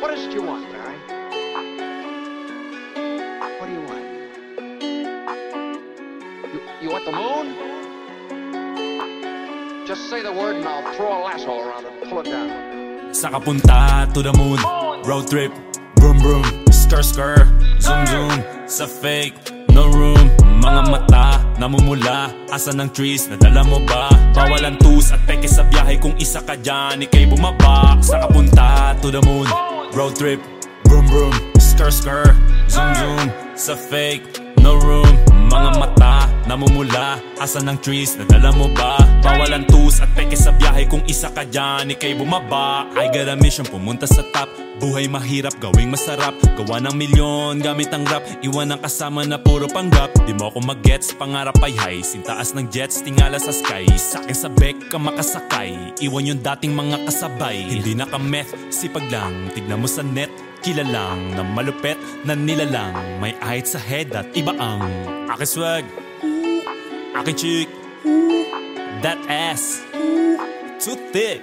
What is it you want, Barry? What do you want? You, you want the moon? Just say the word and I'll throw a lasso around it and pull it down. Sa kapunta to the moon. Road trip Vroom vroom Skr skr Zoom zoom. Sa fake No room. Mga mata Namumula. Asa ng trees? Nadala mo ba? Bawal ang tus at peke sa biyahe Kung isa ka dyan. Ika'y bumaba. Sa kapunta to the moon Road trip Vroom vroom Skr skr Zoom zoom. Sa fake No room. Mga mata Namumula Asa ng trees? Nadala mo ba? Bawal ang tus at peke sa biyahe Kung isa ka dyan Ika'y bumaba. I got a mission Pumunta sa top. Buhay mahirap Gawing masarap. Gawa ng milyon Gamit ang rap. Iwan ang kasama na puro panggap. Di mo ako mag-gets Pangarap ay high. Sintaas ng jets Tingala sa sky. Sa'kin sa bek ka makasakay. Iwan yung dating mga kasabay. Hindi na ka meth Sipag lang. Tignan mo sa net Kilalang na malupet na nilalang. May ahit sa head at iba ang Aking swag Aking chick That ass. Too thick.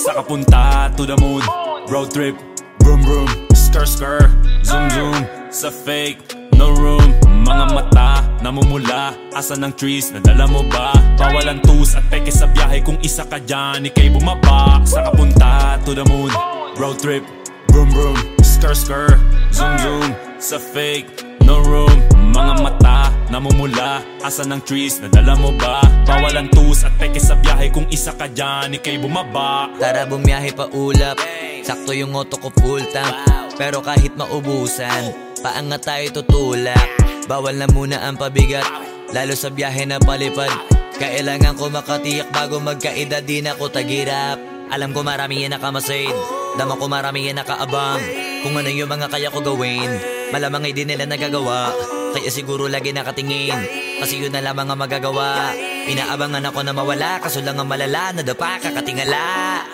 Sa kapunta to the moon. Road trip. Vroom vroom. Skr skr Zoom zoom. Sa fake. No room. Mga mata Namumula. Asa ng trees? Nadala mo ba? Bawal ang tus at peke sa biyahe Kung isa ka dyan Ika'y bumaba. Sa kapunta to the moon. Road trip. Vroom vroom. Skr skr Zoom zoom. Sa fake. No room Mga mata Namumula. Asa ng trees? Nadala mo ba? Bawal ang tus at peke sa biyahe. Kung isa ka dyan Ika'y bumaba. Tara bumiyahe pa ulap. Sakto yung auto ko full tank. Pero kahit maubusan Paangat tayo tutulak. Bawal na muna ang pabigat Lalo sa biyahe na palipad. Kailangan ko makatiyak bago magkaedad Di na ko tagirap. Alam ko marami yan nakamasid Dama ko marami yan nakaabang. Kung ano yung mga kaya ko gawin Malamang ay di nila nagagawa Kaya siguro lagi nakatingin. Kasi yun na lamang ang magagawa. Inaabangan ako na mawala Kaso lang ang malala Nadapa kakatingala.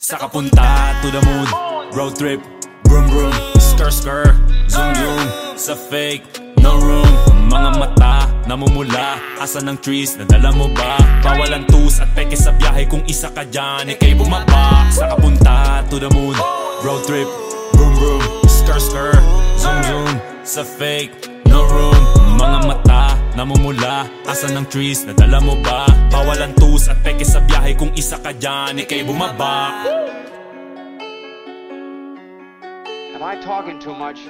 Sa kapunta to the moon Road trip Vroom vroom Skr skr Zoom zoom. Sa fake No room Mga mata Namumula. Asa ng trees Nadala mo ba? Bawal ang tus at peke sa biyahe Kung isa ka dyan Ika'y bumaba. Sa kapunta to the moon Road trip Vroom vroom Skr skr Zoom zoom Sa fake No room Mga mata Namumula Asa ng trees Nadala mo ba? Bawal ang tus at peke sa biyahe Kung isa ka dyan Ika'y bumaba Am I talking too much?